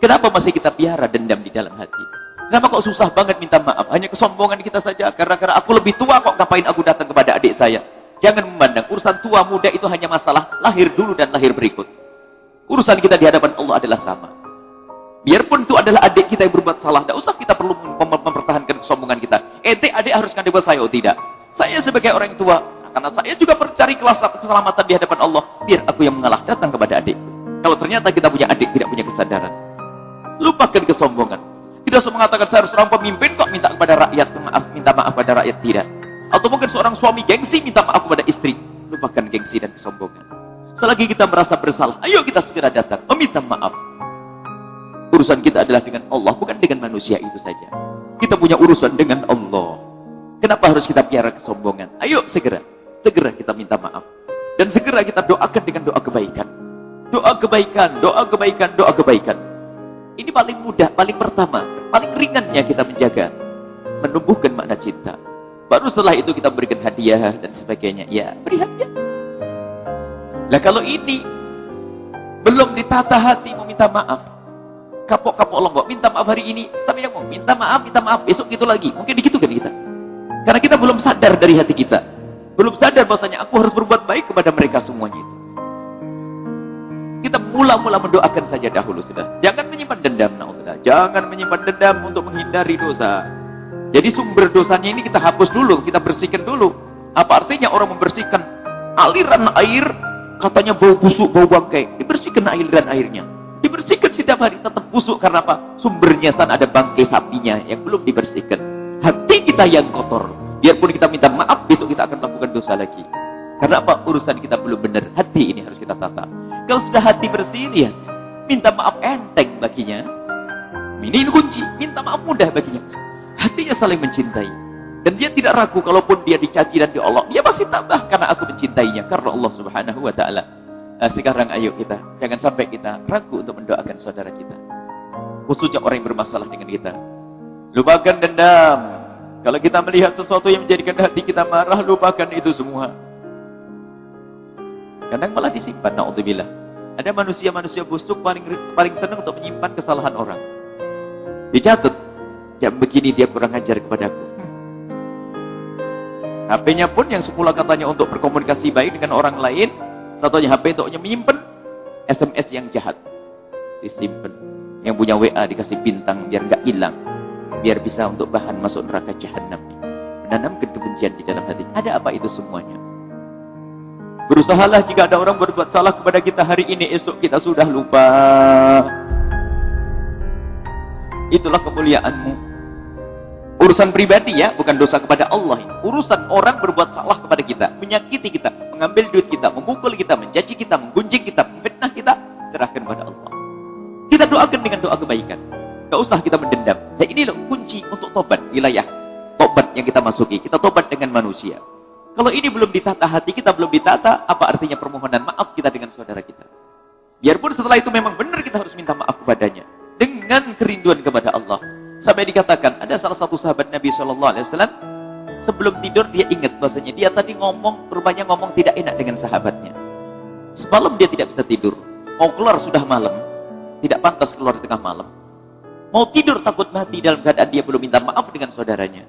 Kenapa masih kita piara dendam di dalam hati? Kenapa kok susah banget minta maaf? Hanya kesombongan kita saja. Karena karena aku lebih tua kok ngapain aku datang kepada adik saya? Jangan memandang urusan tua muda itu hanya masalah lahir dulu dan lahir berikut. Urusan kita di hadapan Allah adalah sama. Biarpun itu adalah adik kita yang berbuat salah, tidak usah kita perlu mem mempertahankan kesombongan kita. Ente adik harus ngadu saya, oh tidak. Saya sebagai orang tua, karena saya juga mencari kelas keselamatan di hadapan Allah, biar aku yang mengalah datang kepada adik. Kalau ternyata kita punya adik tidak punya kesadaran, lupakan kesombongan. Tidak usah mengatakan saya harus seorang pemimpin kok minta kepada rakyat maaf, minta maaf kepada rakyat tidak. Atau mungkin seorang suami gengsi minta maaf kepada istri, lupakan gengsi dan kesombongan. Selagi kita merasa bersalah, ayo kita segera datang meminta maaf Urusan kita adalah dengan Allah, bukan dengan manusia itu saja. Kita punya urusan dengan Allah. Kenapa harus kita piara kesombongan? Ayo segera, segera kita minta maaf. Dan segera kita doakan dengan doa kebaikan. Doa kebaikan, doa kebaikan, doa kebaikan. Ini paling mudah, paling pertama, paling ringannya kita menjaga. Menumbuhkan makna cinta. Baru setelah itu kita berikan hadiah dan sebagainya. Ya, beri hadiah. Nah kalau ini belum ditata hati meminta maaf, kapok-kapok lombok, minta maaf hari ini, tapi yang mau minta maaf, minta maaf, besok gitu lagi. Mungkin begitu kan kita. Karena kita belum sadar dari hati kita. Belum sadar bahwasanya aku harus berbuat baik kepada mereka semuanya itu. Kita mula-mula mendoakan saja dahulu sudah. Jangan menyimpan dendam, naudzubillah. Jangan menyimpan dendam untuk menghindari dosa. Jadi sumber dosanya ini kita hapus dulu, kita bersihkan dulu. Apa artinya orang membersihkan aliran air katanya bau busuk, bau bangkai. Dibersihkan aliran airnya. Dibersihkan setiap hari tetap busuk karena apa? Sumbernya sana ada bangkai sapinya yang belum dibersihkan. Hati kita yang kotor. Biarpun kita minta maaf, besok kita akan melakukan dosa lagi. Karena apa? Urusan kita belum benar. Hati ini harus kita tata. Kalau sudah hati bersih, lihat. Minta maaf enteng baginya. Ini kunci. Minta maaf mudah baginya. Hatinya saling mencintai. Dan dia tidak ragu kalaupun dia dicaci dan diolok. Dia pasti tambah karena aku mencintainya. Karena Allah subhanahu wa ta'ala. Nah, sekarang ayo kita, jangan sampai kita ragu untuk mendoakan saudara kita. Khususnya orang yang bermasalah dengan kita. Lupakan dendam. Kalau kita melihat sesuatu yang menjadikan hati kita marah, lupakan itu semua. Kadang malah disimpan, na'udzubillah. Ada manusia-manusia busuk paling paling senang untuk menyimpan kesalahan orang. Dicatat, jam begini dia kurang ajar kepadaku. HP-nya pun yang semula katanya untuk berkomunikasi baik dengan orang lain, Contohnya HP untuk menyimpan SMS yang jahat. Disimpan. Yang punya WA dikasih bintang biar nggak hilang. Biar bisa untuk bahan masuk neraka jahanam. Menanamkan kebencian di dalam hati. Ada apa itu semuanya? Berusahalah jika ada orang berbuat salah kepada kita hari ini, esok kita sudah lupa. Itulah kemuliaanmu. Urusan pribadi ya, bukan dosa kepada Allah. Urusan orang berbuat salah kepada kita, menyakiti kita, mengambil duit kita, memukul kita, mencaci kita, menggunjing kita, fitnah kita, serahkan kepada Allah. Kita doakan dengan doa kebaikan. Gak usah kita mendendam. Dan ini loh kunci untuk tobat wilayah. Tobat yang kita masuki. Kita tobat dengan manusia. Kalau ini belum ditata hati kita, belum ditata, apa artinya permohonan maaf kita dengan saudara kita? Biarpun setelah itu memang benar kita harus minta maaf kepadanya. Dengan kerinduan kepada Allah. Sampai dikatakan ada salah satu sahabat Nabi Wasallam sebelum tidur dia ingat bahasanya dia tadi ngomong rupanya ngomong tidak enak dengan sahabatnya. Semalam dia tidak bisa tidur. Mau keluar sudah malam. Tidak pantas keluar di tengah malam. Mau tidur takut mati dalam keadaan dia belum minta maaf dengan saudaranya.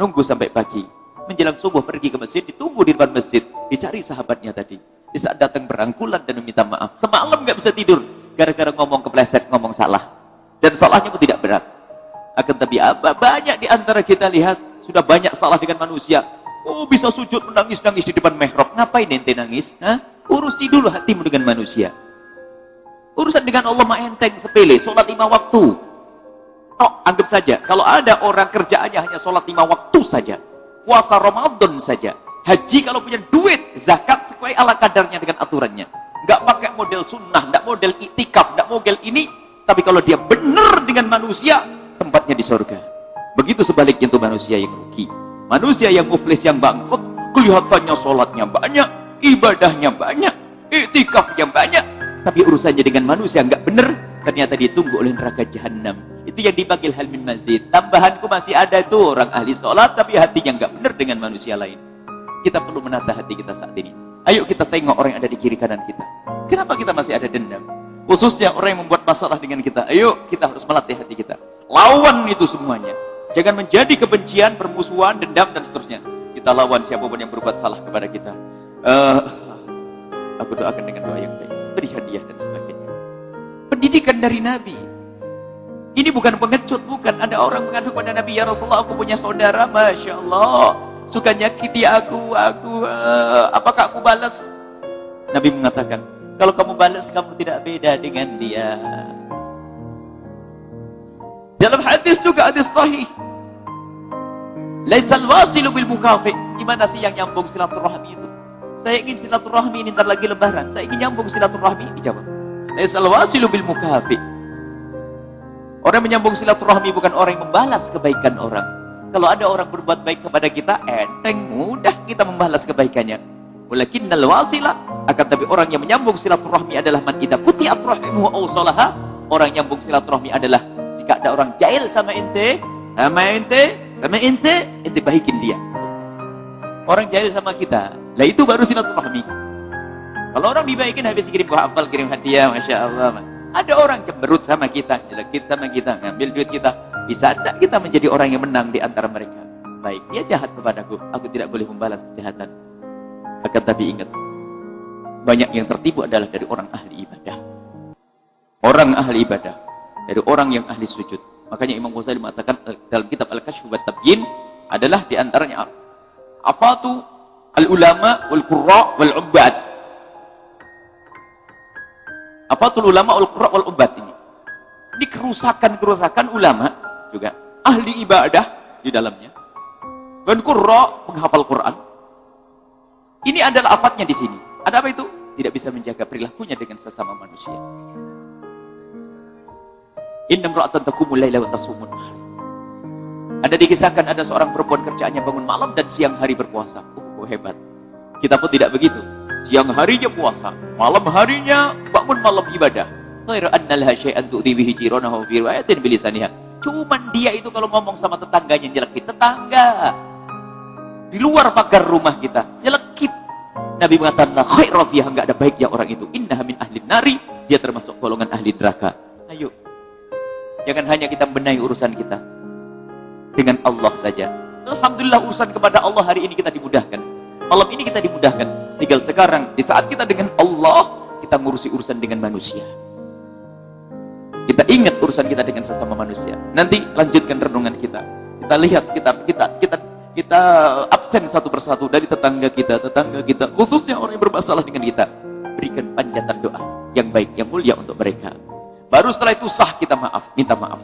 Nunggu sampai pagi. Menjelang subuh pergi ke masjid, ditunggu di depan masjid. Dicari sahabatnya tadi. Di saat datang berangkulan dan meminta maaf. Semalam nggak bisa tidur. Gara-gara ngomong kepleset, ngomong salah. Dan salahnya pun tidak berat. Akan tapi apa? Banyak di antara kita lihat sudah banyak salah dengan manusia. Oh bisa sujud menangis-nangis di depan mihrab. Ngapain ente nangis? Hah? Urusi dulu hatimu dengan manusia. Urusan dengan Allah mah enteng sepele. Sholat lima waktu. Oh, anggap saja. Kalau ada orang kerjaannya hanya sholat lima waktu saja. Puasa Ramadan saja. Haji kalau punya duit. Zakat sesuai ala kadarnya dengan aturannya. Nggak pakai model sunnah. Nggak model itikaf. Nggak model ini. Tapi kalau dia benar dengan manusia tempatnya di surga. Begitu sebaliknya untuk manusia yang rugi. Manusia yang muflis yang bangkrut, kelihatannya sholatnya banyak, ibadahnya banyak, itikafnya banyak. Tapi urusannya dengan manusia nggak benar, ternyata ditunggu oleh neraka jahanam. Itu yang dipanggil hal min mazid. Tambahanku masih ada tuh orang ahli sholat, tapi hatinya nggak benar dengan manusia lain. Kita perlu menata hati kita saat ini. Ayo kita tengok orang yang ada di kiri kanan kita. Kenapa kita masih ada dendam? Khususnya orang yang membuat masalah dengan kita. Ayo kita harus melatih hati kita. Lawan itu semuanya. Jangan menjadi kebencian, permusuhan, dendam, dan seterusnya. Kita lawan siapa pun yang berbuat salah kepada kita. Uh, aku doakan dengan doa yang baik. Beri hadiah dan sebagainya. Pendidikan dari Nabi. Ini bukan pengecut, bukan. Ada orang mengadu kepada Nabi, Ya Rasulullah, aku punya saudara, Masya Allah. Suka nyakiti aku, aku, uh, apakah aku balas? Nabi mengatakan, kalau kamu balas, kamu tidak beda dengan dia. Dalam hadis juga hadis sahih. Laisal wasilu bil mukafi. Gimana sih yang nyambung silaturahmi itu? Saya ingin silaturahmi ini ntar lagi lebaran. Saya ingin nyambung silaturahmi. Dijawab. Laisal wasilu bil mukafi. Orang menyambung silaturahmi bukan orang yang membalas kebaikan orang. Kalau ada orang berbuat baik kepada kita, enteng mudah kita membalas kebaikannya. Walakinnal wasila akan tapi orang yang menyambung silaturahmi adalah man idza quti'at rahimuhu aw salaha. Orang yang menyambung silaturahmi adalah jika ada orang jahil sama ente, sama ente, sama ente, ente baikin dia. Orang jahil sama kita. Lah itu baru silaturahmi. Kalau orang dibaikin habis kirim buah apel, kirim hadiah, Masya Allah. Ada orang cemberut sama kita, jelekit sama kita, ngambil duit kita. Bisa tidak kita menjadi orang yang menang di antara mereka? Baik, dia jahat kepadaku. Aku tidak boleh membalas kejahatan. Akan tapi ingat, banyak yang tertipu adalah dari orang ahli ibadah. Orang ahli ibadah. Dari orang yang ahli sujud. Makanya Imam Ghazali mengatakan eh, dalam kitab Al-Kashf wa Tabyin adalah di antaranya afatu al-ulama wal-qurra wal-ubbad. Afatul ulama wal-qurra wal-ubbad ini. Ini kerusakan-kerusakan ulama juga. Ahli ibadah di dalamnya. Dan qurra menghafal Quran. Ini adalah afatnya di sini. Ada apa itu? tidak bisa menjaga perilakunya dengan sesama manusia. Inna mra'atan takumul laila wa tasumun Ada dikisahkan ada seorang perempuan kerjaannya bangun malam dan siang hari berpuasa. Oh, hebat. Kita pun tidak begitu. Siang harinya puasa, malam harinya bangun malam ibadah. Ghairu anna laha syai'an tu'dhi bihi jiranahu fi riwayatin bilisaniha. Cuman dia itu kalau ngomong sama tetangganya nyelekit tetangga. Di luar pagar rumah kita, nyelekit Nabi mengatakan, la khaira fiha, enggak ada baiknya orang itu. Innaha min ahli nari, dia termasuk golongan ahli neraka. Ayo. Jangan hanya kita benahi urusan kita dengan Allah saja. Alhamdulillah urusan kepada Allah hari ini kita dimudahkan. Malam ini kita dimudahkan. Tinggal sekarang di saat kita dengan Allah, kita ngurusi urusan dengan manusia. Kita ingat urusan kita dengan sesama manusia. Nanti lanjutkan renungan kita. Kita lihat kita kita kita kita absen satu persatu dari tetangga kita, tetangga kita, khususnya orang yang bermasalah dengan kita. Berikan panjatan doa yang baik, yang mulia untuk mereka. Baru setelah itu sah kita maaf, minta maaf.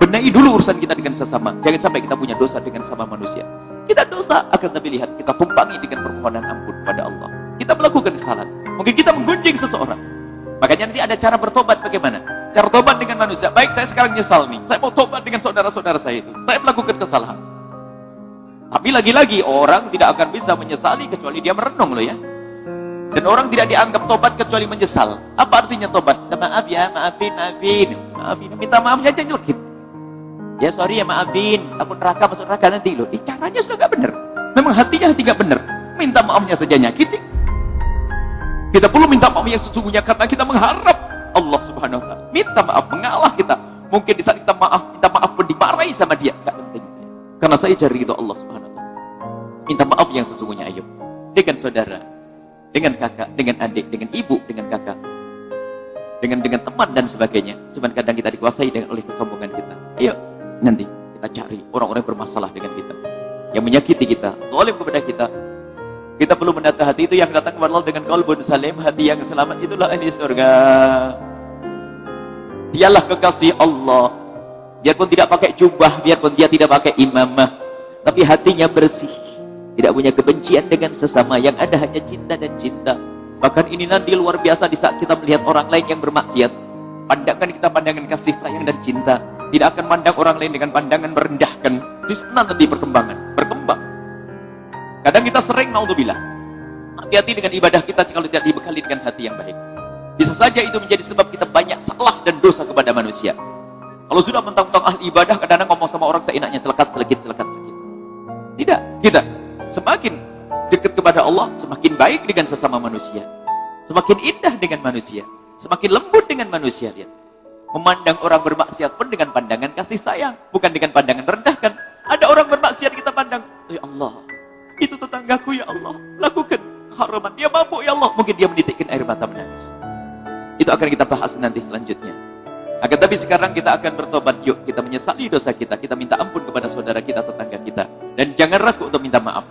Benahi dulu urusan kita dengan sesama. Jangan sampai kita punya dosa dengan sama manusia. Kita dosa akan tapi lihat kita tumpangi dengan permohonan ampun pada Allah. Kita melakukan kesalahan. Mungkin kita menggunjing seseorang. Makanya nanti ada cara bertobat bagaimana? Cara tobat dengan manusia. Baik, saya sekarang nyesal nih. Saya mau tobat dengan saudara-saudara saya itu. Saya melakukan kesalahan. Tapi lagi-lagi orang tidak akan bisa menyesali kecuali dia merenung loh ya. Dan orang tidak dianggap tobat kecuali menyesal. Apa artinya tobat? Maaf ya, maafin, maafin. Maafin, minta maafnya aja nyelkit. Ya sorry ya maafin, aku neraka masuk neraka nanti loh. Eh caranya sudah gak benar. Memang hatinya hati gak benar. Minta maafnya saja nyakiti. Kita perlu minta maaf yang sesungguhnya karena kita mengharap Allah subhanahu wa ta'ala. Minta maaf, mengalah kita. Mungkin di saat kita maaf, minta maaf pun dimarahi sama dia. Gak penting. Karena saya cari itu Allah subhanahu Minta maaf yang sesungguhnya ayo. Dengan saudara, dengan kakak, dengan adik, dengan ibu, dengan kakak. Dengan dengan teman dan sebagainya. Cuman kadang kita dikuasai dengan oleh kesombongan kita. Nanti kita cari orang-orang yang bermasalah dengan kita. Yang menyakiti kita, zalim kepada kita. Kita perlu menata hati itu yang datang kepada Allah dengan kalbun salim, hati yang selamat itulah ahli surga. Dialah kekasih Allah. Biarpun tidak pakai jubah, biarpun dia tidak pakai imamah, tapi hatinya bersih. Tidak punya kebencian dengan sesama. Yang ada hanya cinta dan cinta. Bahkan ini nanti luar biasa di saat kita melihat orang lain yang bermaksiat. Pandangkan kita pandangan kasih sayang dan cinta. Tidak akan pandang orang lain dengan pandangan merendahkan. Di sana nanti perkembangan. Berkembang. Kadang kita sering mau bilang. Hati-hati dengan ibadah kita kalau tidak dibekali dengan hati yang baik. Bisa saja itu menjadi sebab kita banyak salah dan dosa kepada manusia. Kalau sudah mentang-mentang ahli ibadah, kadang-kadang ngomong sama orang seenaknya, selekat, selekit, selekat, selekit. Tidak, tidak. Semakin dekat kepada Allah, semakin baik dengan sesama manusia. Semakin indah dengan manusia. Semakin lembut dengan manusia, lihat. Memandang orang bermaksiat pun dengan pandangan kasih sayang. Bukan dengan pandangan rendahkan. Ada orang bermaksiat kita pandang. Ya Allah, itu tetanggaku ya Allah. Lakukan haraman. Dia mampu ya Allah. Mungkin dia menitikkan air mata menangis. Itu akan kita bahas nanti selanjutnya. Akan tapi sekarang kita akan bertobat. Yuk kita menyesali dosa kita. Kita minta ampun kepada saudara kita, tetangga kita. Dan jangan ragu untuk minta maaf.